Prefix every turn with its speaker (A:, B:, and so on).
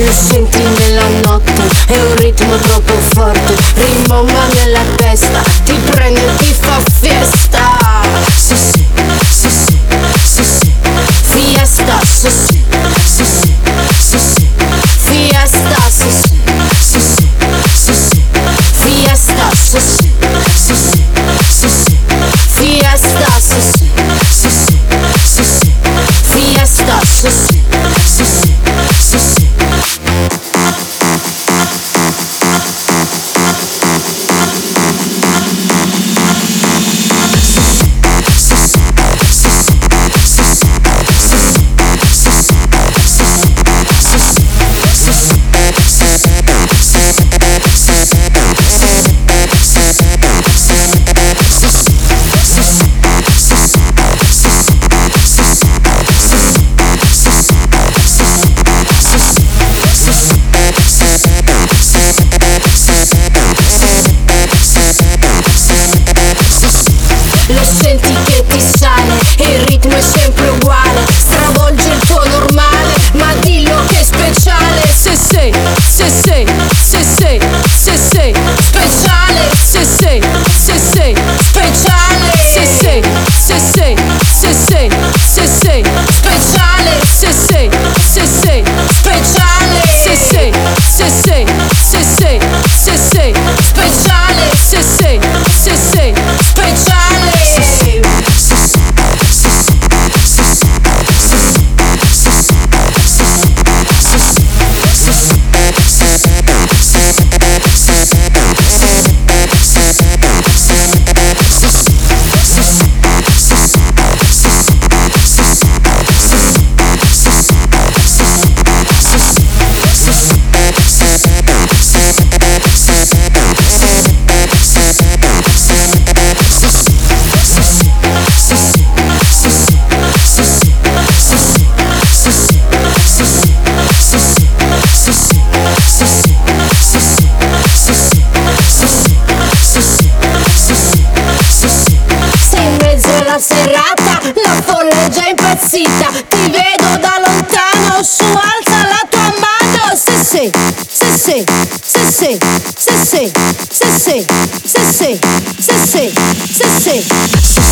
A: Lo senti nella notte, è un ritmo troppo forte Rimomba nella testa, ti prende e ti Lo senti che ti sale e il ritmo è sempre uguale Stravolge il tuo normale ma dillo che è speciale Se sei, se sei, se sei, se sei Speciale, se sei impazzita Ti vedo da lontano, su alza la tua mano Se sei, se sei, se sei, se sei, se sei, se sei, se sei, se sei